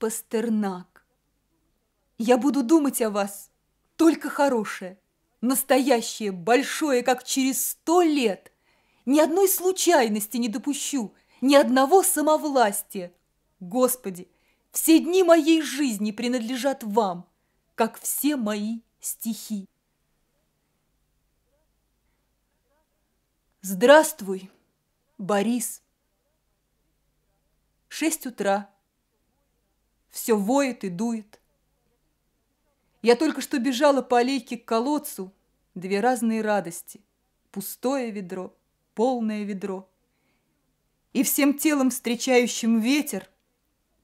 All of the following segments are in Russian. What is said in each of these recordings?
Пастернак, я буду думать о вас только хорошее, настоящее, большое, как через сто лет. Ни одной случайности не допущу, ни одного самовластия. Господи, все дни моей жизни принадлежат вам, как все мои стихи. Здравствуй, Борис. Шесть утра. Все воет и дует. Я только что бежала по аллейке к колодцу. Две разные радости. Пустое ведро, полное ведро. И всем телом встречающим ветер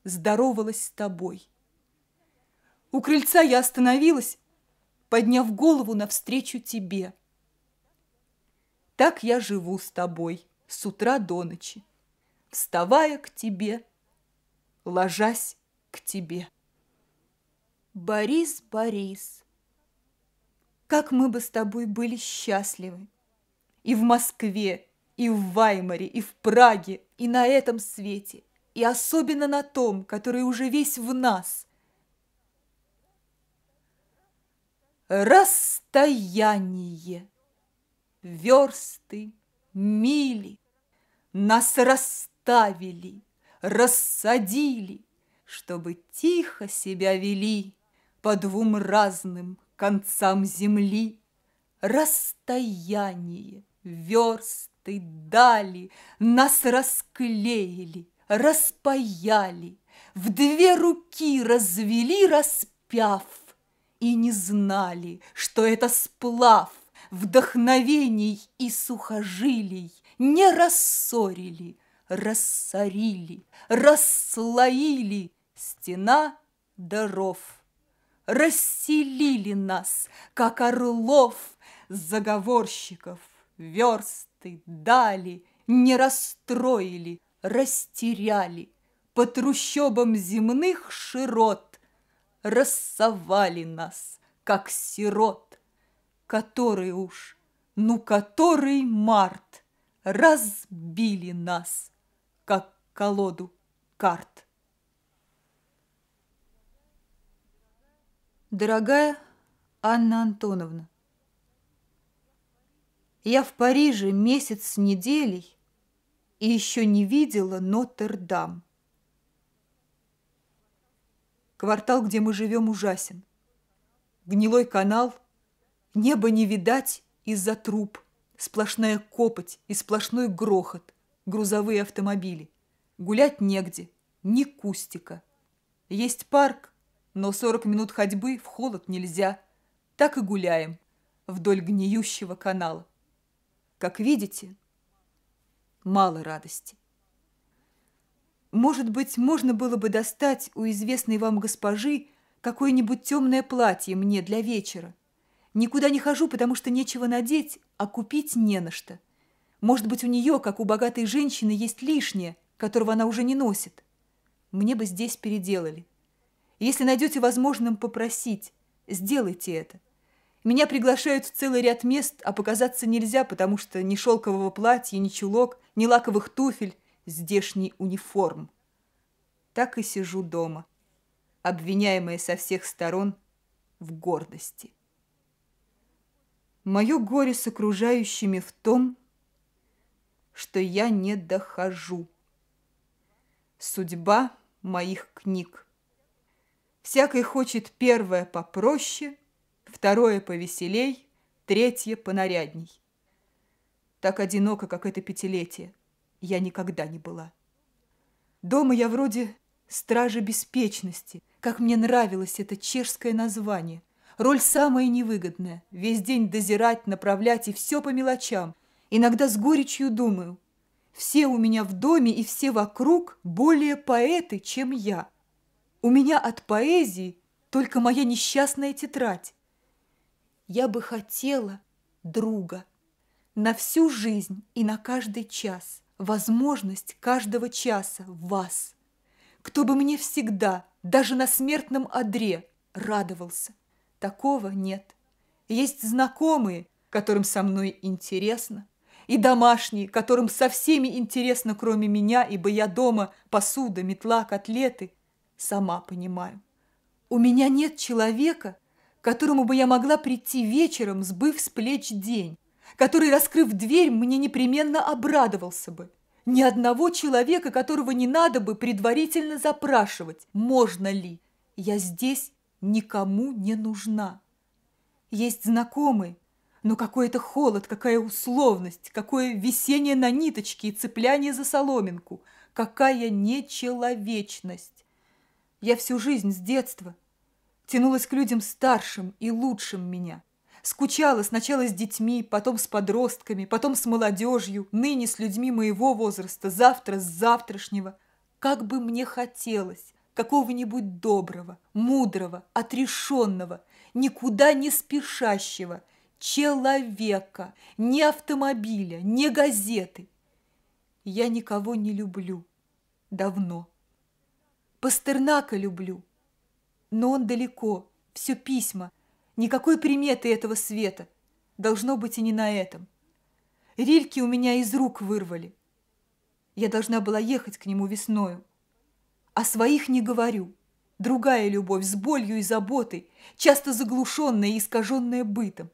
здоровалась с тобой. У крыльца я остановилась, подняв голову навстречу тебе. Так я живу с тобой с утра до ночи, вставая к тебе, ложась к тебе. Борис, Борис, как мы бы с тобой были счастливы. И в Москве, и в Ваймаре, и в Праге, и на этом свете, и особенно на том, который уже весь в нас. Расстояние, версты, мили, нас расставили, рассадили, чтобы тихо себя вели по двум разным концам земли. Расстояние, версты, дали нас расклеили, распаяли, в две руки развели, распяв, и не знали, что это сплав вдохновений и сухожилий, не рассорили, рассорили, расслоили стена даров расселили нас, как орлов, заговорщиков, версты дали, не расстроили, растеряли, по трущобам земных широт рассовали нас, как сирот, который уж, ну который март, разбили нас, как колоду карт. Дорогая Анна Антоновна, я в Париже месяц с неделей и еще не видела Нотр-Дам. Квартал, где мы живем, ужасен. Гнилой канал, небо не видать из-за труб, сплошная копоть и сплошной грохот, грузовые автомобили. Гулять негде, ни кустика. Есть парк, но сорок минут ходьбы в холод нельзя. Так и гуляем вдоль гниющего канала. Как видите, мало радости. Может быть, можно было бы достать у известной вам госпожи какое-нибудь темное платье мне для вечера. Никуда не хожу, потому что нечего надеть, а купить не на что. Может быть, у нее, как у богатой женщины, есть лишнее, которого она уже не носит. Мне бы здесь переделали. Если найдете возможным попросить, сделайте это. Меня приглашают в целый ряд мест, а показаться нельзя, потому что ни шелкового платья, ни чулок, ни лаковых туфель, здешний униформ. Так и сижу дома, обвиняемая со всех сторон в гордости. Мое горе с окружающими в том, что я не дохожу. Судьба моих книг. Всякой хочет первое попроще, второе повеселей, третье понарядней. Так одиноко, как это пятилетие, я никогда не была. Дома я вроде стража беспечности, как мне нравилось это чешское название. Роль самая невыгодная, весь день дозирать, направлять и все по мелочам. Иногда с горечью думаю, все у меня в доме и все вокруг более поэты, чем я. У меня от поэзии только моя несчастная тетрадь. Я бы хотела друга на всю жизнь и на каждый час, возможность каждого часа вас, кто бы мне всегда, даже на смертном одре, радовался. Такого нет. Есть знакомые, которым со мной интересно, и домашние, которым со всеми интересно, кроме меня, ибо я дома посуда, метла, котлеты – сама понимаю. У меня нет человека, которому бы я могла прийти вечером, сбыв с плеч день, который, раскрыв дверь, мне непременно обрадовался бы. Ни одного человека, которого не надо бы предварительно запрашивать, можно ли. Я здесь никому не нужна. Есть знакомые, но какой это холод, какая условность, какое висение на ниточке и цепляние за соломинку, какая нечеловечность. Я всю жизнь с детства тянулась к людям старшим и лучшим меня. Скучала сначала с детьми, потом с подростками, потом с молодежью, ныне с людьми моего возраста, завтра с завтрашнего. Как бы мне хотелось какого-нибудь доброго, мудрого, отрешенного, никуда не спешащего – человека, ни автомобиля, ни газеты. Я никого не люблю. Давно. Пастернака люблю. Но он далеко, все письма, никакой приметы этого света. Должно быть и не на этом. Рильки у меня из рук вырвали. Я должна была ехать к нему весною. О своих не говорю. Другая любовь с болью и заботой, часто заглушенная и искаженная бытом.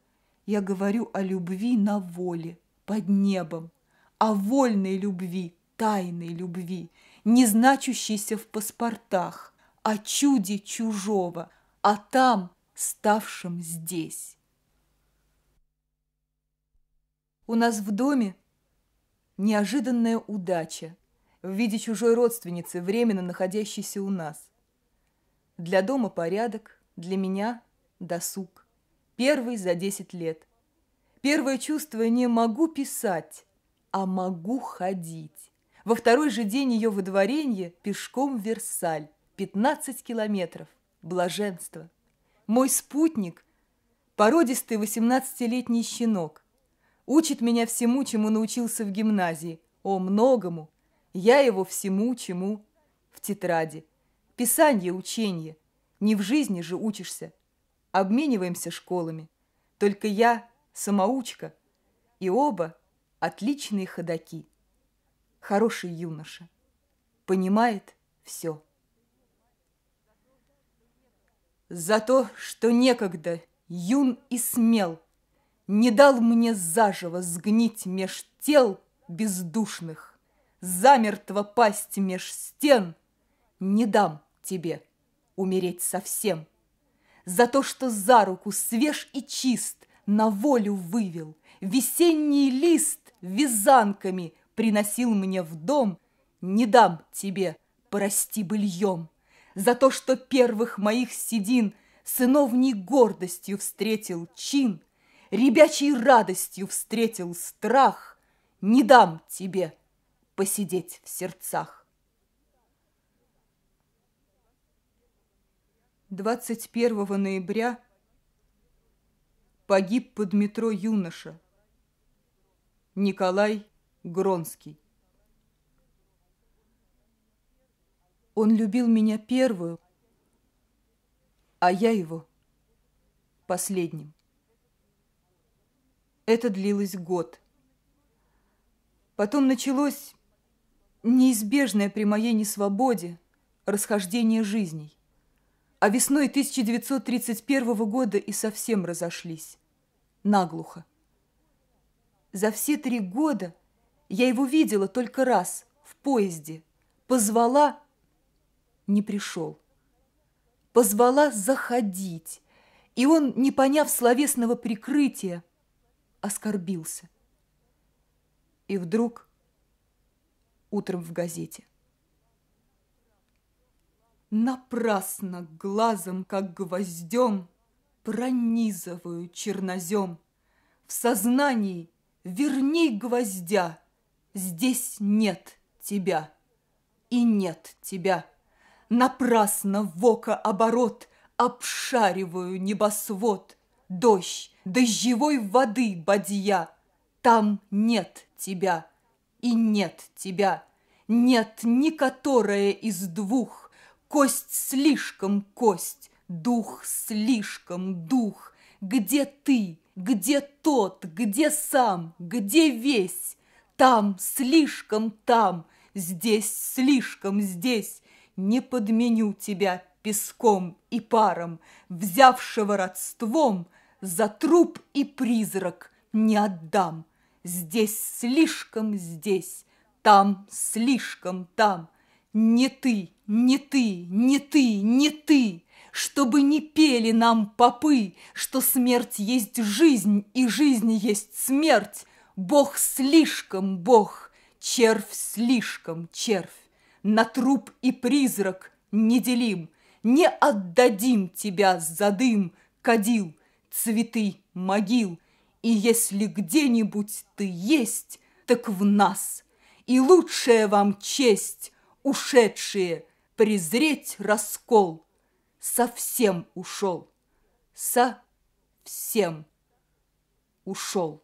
Я говорю о любви на воле, под небом, о вольной любви, тайной любви, не значущейся в паспортах, о чуде чужого, а там, ставшем здесь. У нас в доме неожиданная удача в виде чужой родственницы, временно находящейся у нас. Для дома порядок, для меня досуг. Первый за десять лет. Первое чувство не могу писать, а могу ходить. Во второй же день ее выдворения пешком в Версаль. 15 километров. Блаженство. Мой спутник – породистый 18-летний щенок. Учит меня всему, чему научился в гимназии. О, многому. Я его всему, чему в тетради. Писание, учение. Не в жизни же учишься, обмениваемся школами. Только я самоучка, и оба отличные ходаки. Хороший юноша, понимает все. За то, что некогда юн и смел, Не дал мне заживо сгнить меж тел бездушных, Замертво пасть меж стен, Не дам тебе умереть совсем за то, что за руку свеж и чист на волю вывел, весенний лист вязанками приносил мне в дом, не дам тебе, прости быльем, за то, что первых моих седин сыновней гордостью встретил чин, ребячей радостью встретил страх, не дам тебе посидеть в сердцах. 21 ноября погиб под метро юноша Николай Гронский. Он любил меня первую, а я его последним. Это длилось год. Потом началось неизбежное при моей несвободе расхождение жизней а весной 1931 года и совсем разошлись. Наглухо. За все три года я его видела только раз, в поезде. Позвала, не пришел. Позвала заходить, и он, не поняв словесного прикрытия, оскорбился. И вдруг утром в газете. Напрасно глазом, как гвоздем, Пронизываю чернозем. В сознании верни гвоздя, Здесь нет тебя и нет тебя. Напрасно в око оборот Обшариваю небосвод, Дождь, дождевой воды бадья, Там нет тебя и нет тебя, Нет ни которая из двух, Кость слишком кость, дух слишком дух. Где ты, где тот, где сам, где весь? Там слишком там, здесь слишком здесь. Не подменю тебя песком и паром, Взявшего родством, За труп и призрак не отдам. Здесь слишком здесь, там слишком там. Не ты, не ты, не ты, не ты, Чтобы не пели нам попы, Что смерть есть жизнь, и жизнь есть смерть. Бог слишком Бог, червь слишком червь. На труп и призрак не делим, Не отдадим тебя за дым, кадил, Цветы могил. И если где-нибудь ты есть, так в нас. И лучшая вам честь, ушедшие, презреть раскол. Совсем ушел, совсем ушел.